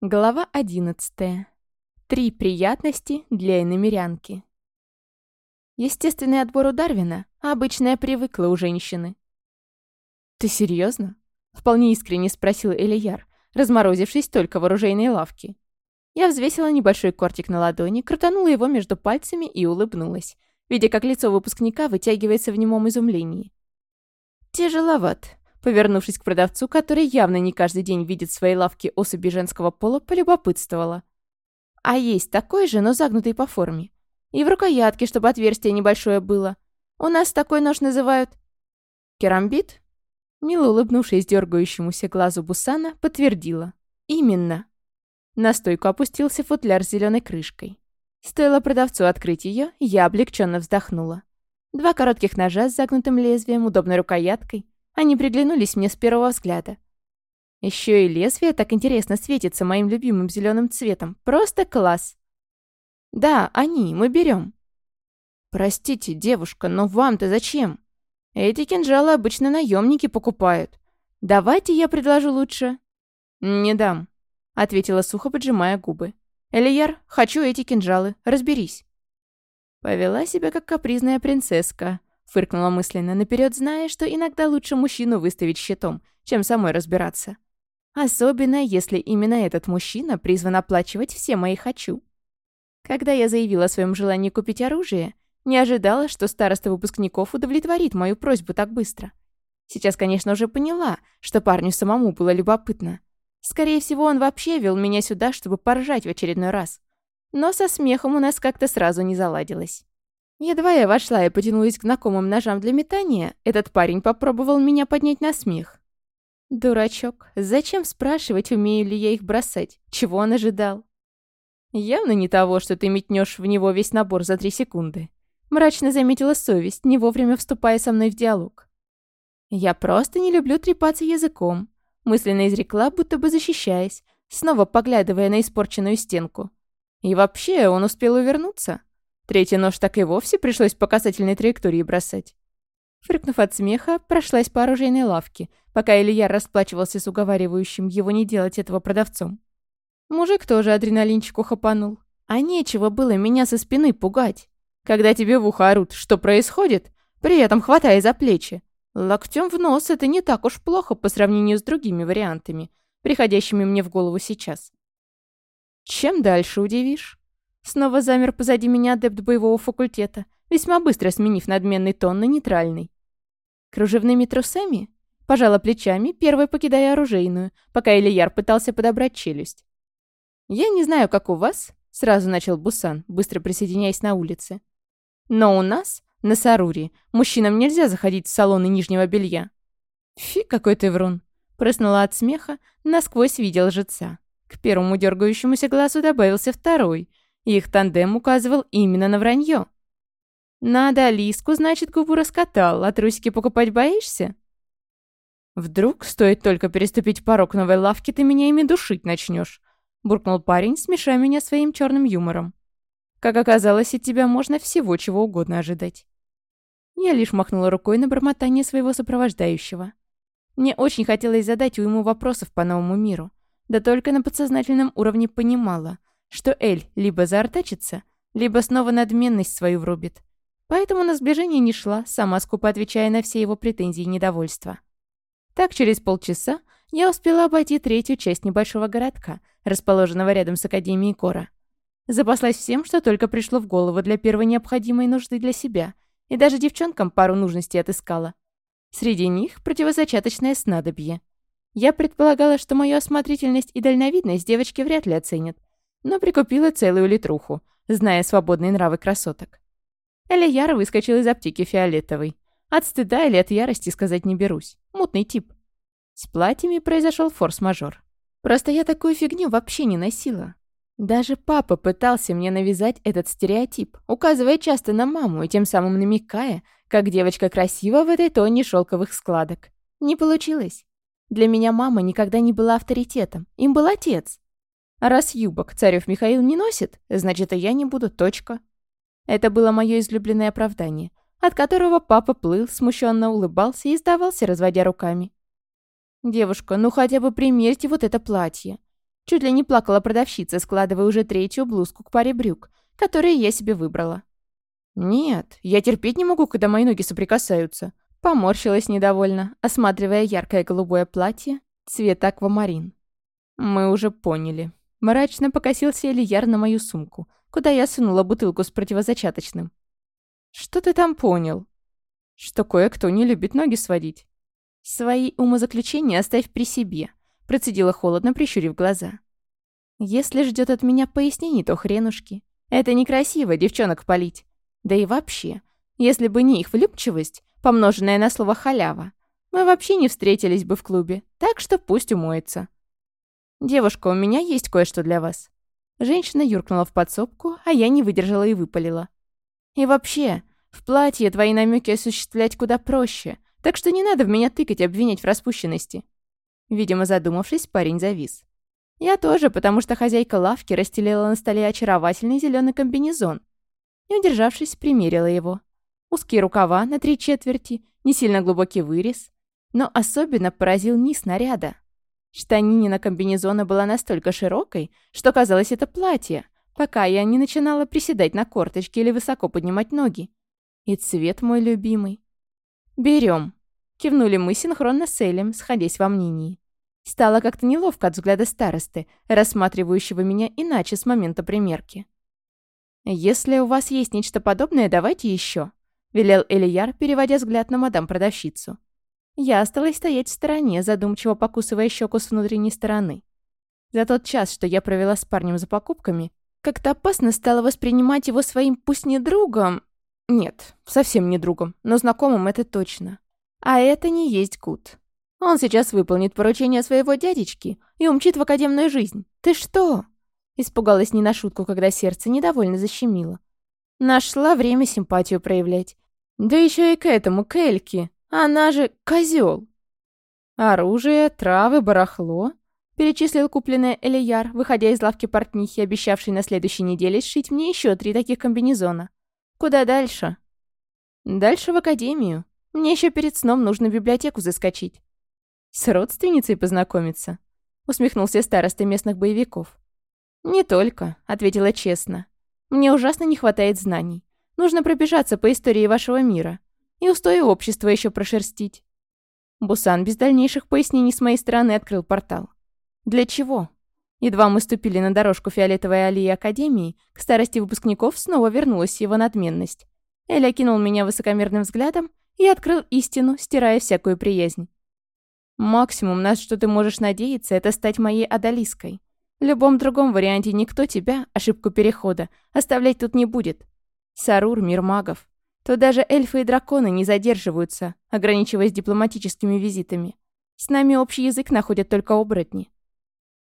Глава 11. Три приятности для иномерянки. Естественный отбор у Дарвина, обычная привыкла у женщины. «Ты серьезно? вполне искренне спросил Элияр, разморозившись только в оружейной лавке. Я взвесила небольшой кортик на ладони, крутанула его между пальцами и улыбнулась, видя, как лицо выпускника вытягивается в немом изумлении. «Тяжеловат», Повернувшись к продавцу, который явно не каждый день видит в своей лавке особи женского пола, полюбопытствовала. «А есть такой же, но загнутый по форме. И в рукоятке, чтобы отверстие небольшое было. У нас такой нож называют...» «Керамбит?» Мило улыбнувшись дергающемуся глазу Бусана, подтвердила. «Именно». На стойку опустился футляр с зеленой крышкой. Стоило продавцу открыть ее, я облегченно вздохнула. Два коротких ножа с загнутым лезвием, удобной рукояткой, они приглянулись мне с первого взгляда. Еще и лезвие так интересно светится моим любимым зеленым цветом. Просто класс. Да, они, мы берем. Простите, девушка, но вам-то зачем? Эти кинжалы обычно наемники покупают. Давайте я предложу лучше. Не дам, ответила сухо, поджимая губы. Элияр, хочу эти кинжалы, разберись. Повела себя как капризная принцесска. Фыркнула мысленно наперед, зная, что иногда лучше мужчину выставить щитом, чем самой разбираться. Особенно, если именно этот мужчина призван оплачивать все мои «хочу». Когда я заявила о своем желании купить оружие, не ожидала, что староста выпускников удовлетворит мою просьбу так быстро. Сейчас, конечно, уже поняла, что парню самому было любопытно. Скорее всего, он вообще вел меня сюда, чтобы поржать в очередной раз. Но со смехом у нас как-то сразу не заладилось. Едва я вошла и потянулась к знакомым ножам для метания, этот парень попробовал меня поднять на смех. Дурачок, зачем спрашивать, умею ли я их бросать? Чего он ожидал? Явно не того, что ты метнешь в него весь набор за три секунды. Мрачно заметила совесть, не вовремя вступая со мной в диалог. Я просто не люблю трепаться языком. Мысленно изрекла, будто бы защищаясь, снова поглядывая на испорченную стенку. И вообще, он успел увернуться. Третий нож так и вовсе пришлось по касательной траектории бросать. Фрыкнув от смеха, прошлась по оружейной лавке, пока Илья расплачивался с уговаривающим его не делать этого продавцом. Мужик тоже адреналинчику хапанул. А нечего было меня со спины пугать. Когда тебе в ухо орут, что происходит, при этом хватая за плечи. Локтем в нос это не так уж плохо по сравнению с другими вариантами, приходящими мне в голову сейчас. Чем дальше удивишь? Снова замер позади меня адепт боевого факультета, весьма быстро сменив надменный тон на нейтральный. Кружевными трусами? Пожала плечами, первой покидая оружейную, пока Ильяр пытался подобрать челюсть. «Я не знаю, как у вас», — сразу начал Бусан, быстро присоединяясь на улице. «Но у нас, на Сарури, мужчинам нельзя заходить в салоны нижнего белья». «Фи, какой ты врун!» Прыснула от смеха, насквозь видел жреца. К первому дергающемуся глазу добавился второй, их тандем указывал именно на вранье. «Надо Алиску, значит, губу раскатал, а трусики покупать боишься?» «Вдруг, стоит только переступить порог новой лавки, ты меня ими душить начнешь», — буркнул парень, смешая меня своим черным юмором. «Как оказалось, от тебя можно всего чего угодно ожидать». Я лишь махнула рукой на бормотание своего сопровождающего. Мне очень хотелось задать ему вопросов по новому миру, да только на подсознательном уровне понимала — что Эль либо заортачится, либо снова надменность свою врубит. Поэтому на сближение не шла, сама скупо отвечая на все его претензии и недовольства. Так через полчаса я успела обойти третью часть небольшого городка, расположенного рядом с Академией Кора. Запаслась всем, что только пришло в голову для первой необходимой нужды для себя, и даже девчонкам пару нужностей отыскала. Среди них противозачаточное снадобье. Я предполагала, что мою осмотрительность и дальновидность девочки вряд ли оценят, но прикупила целую литруху, зная свободные нравы красоток. Элияр выскочил из аптеки фиолетовый. От стыда или от ярости сказать не берусь. Мутный тип. С платьями произошел форс-мажор. Просто я такую фигню вообще не носила. Даже папа пытался мне навязать этот стереотип, указывая часто на маму и тем самым намекая, как девочка красива в этой тоне шелковых складок. Не получилось. Для меня мама никогда не была авторитетом, им был отец. Раз юбок царев Михаил не носит, значит, и я не буду, точка. Это было мое излюбленное оправдание, от которого папа плыл, смущенно улыбался и сдавался, разводя руками. «Девушка, ну хотя бы примерьте вот это платье». Чуть ли не плакала продавщица, складывая уже третью блузку к паре брюк, которые я себе выбрала. «Нет, я терпеть не могу, когда мои ноги соприкасаются». Поморщилась недовольно, осматривая яркое голубое платье цвета аквамарин. «Мы уже поняли». Мрачно покосился Элияр на мою сумку, куда я сунула бутылку с противозачаточным. «Что ты там понял?» «Что кое-кто не любит ноги сводить». «Свои умозаключения оставь при себе», — процедила холодно, прищурив глаза. «Если ждет от меня пояснений, то хренушки. Это некрасиво девчонок палить. Да и вообще, если бы не их влюбчивость, помноженная на слово «халява», мы вообще не встретились бы в клубе, так что пусть умоется. «Девушка, у меня есть кое-что для вас». Женщина юркнула в подсобку, а я не выдержала и выпалила. «И вообще, в платье твои намеки осуществлять куда проще, так что не надо в меня тыкать и обвинять в распущенности». Видимо, задумавшись, парень завис. Я тоже, потому что хозяйка лавки расстелила на столе очаровательный зеленый комбинезон. Не удержавшись, примерила его. Узкие рукава на три четверти, не сильно глубокий вырез. Но особенно поразил низ наряда. Штанинина комбинезона была настолько широкой, что казалось это платье, пока я не начинала приседать на корточке или высоко поднимать ноги. И цвет мой любимый. «Берем», — кивнули мы синхронно с Элем, сходясь во мнении. Стало как-то неловко от взгляда старосты, рассматривающего меня иначе с момента примерки. «Если у вас есть нечто подобное, давайте еще», — велел Элияр, переводя взгляд на мадам-продавщицу. Я осталась стоять в стороне, задумчиво покусывая щеку с внутренней стороны. За тот час, что я провела с парнем за покупками, как-то опасно стало воспринимать его своим пусть не другом... Нет, совсем не другом, но знакомым это точно. А это не есть Гуд. Он сейчас выполнит поручение своего дядечки и умчит в академную жизнь. Ты что? Испугалась не на шутку, когда сердце недовольно защемило. Нашла время симпатию проявлять. Да еще и к этому, к Эльке. Она же козёл. Оружие, травы, барахло, перечислил купленное Элияр, выходя из лавки портнихи, обещавшей на следующей неделе сшить мне ещё три таких комбинезона. Куда дальше? Дальше в академию. Мне ещё перед сном нужно в библиотеку заскочить. С родственницей познакомиться? Усмехнулся староста местных боевиков. «Не только», — ответила честно. «Мне ужасно не хватает знаний. Нужно пробежаться по истории вашего мира. И устои общества еще прошерстить. Бусан без дальнейших пояснений с моей стороны открыл портал. Для чего? Едва мы ступили на дорожку фиолетовой аллеи Академии, к старости выпускников снова вернулась его надменность. Эля кинул меня высокомерным взглядом и открыл истину, стирая всякую приязнь. «Максимум, на что ты можешь надеяться, это стать моей Адалиской. В любом другом варианте никто тебя, ошибку перехода, оставлять тут не будет. Сарур — мир магов то даже эльфы и драконы не задерживаются, ограничиваясь дипломатическими визитами. С нами общий язык находят только оборотни.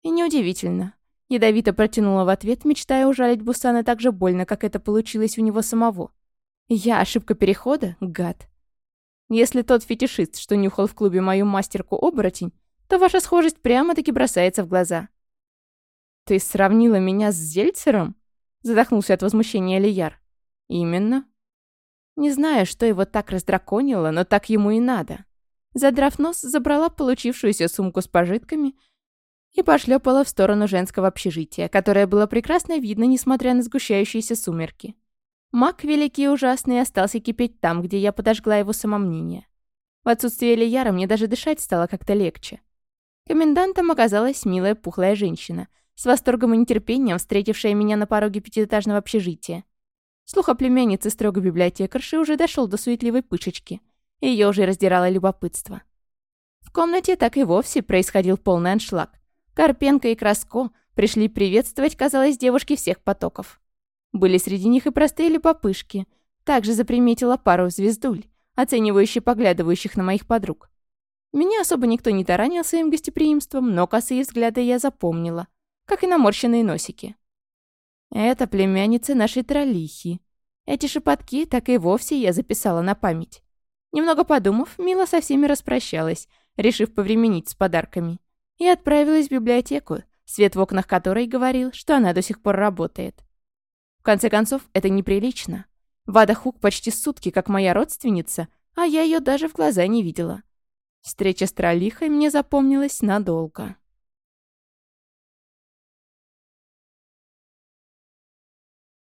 И неудивительно. Ядовито протянула в ответ, мечтая ужалить Бусана так же больно, как это получилось у него самого. Я ошибка перехода? Гад. Если тот фетишист, что нюхал в клубе мою мастерку-оборотень, то ваша схожесть прямо-таки бросается в глаза. «Ты сравнила меня с Зельцером?» Задохнулся от возмущения Лияр. «Именно. Не знаю, что его так раздраконило, но так ему и надо. Задрав нос, забрала получившуюся сумку с пожитками и пошлепала в сторону женского общежития, которое было прекрасно видно, несмотря на сгущающиеся сумерки. Маг великий и ужасный остался кипеть там, где я подожгла его самомнение. В отсутствие Лияра мне даже дышать стало как-то легче. Комендантом оказалась милая пухлая женщина, с восторгом и нетерпением встретившая меня на пороге пятиэтажного общежития. Слух о племяннице строгой библиотекарши уже дошел до суетливой пышечки. Ее уже раздирало любопытство. В комнате так и вовсе происходил полный аншлаг. Карпенко и Краско пришли приветствовать, казалось, девушки всех потоков. Были среди них и простые любопышки. Также заприметила пару звездуль, оценивающе поглядывающих на моих подруг. Меня особо никто не таранил своим гостеприимством, но косые взгляды я запомнила, как и наморщенные носики. Это племянница нашей троллихи. Эти шепотки так и вовсе я записала на память. Немного подумав, Мила со всеми распрощалась, решив повременить с подарками. И отправилась в библиотеку, свет в окнах которой говорил, что она до сих пор работает. В конце концов, это неприлично. Вада Хук почти сутки, как моя родственница, а я ее даже в глаза не видела. Встреча с троллихой мне запомнилась надолго.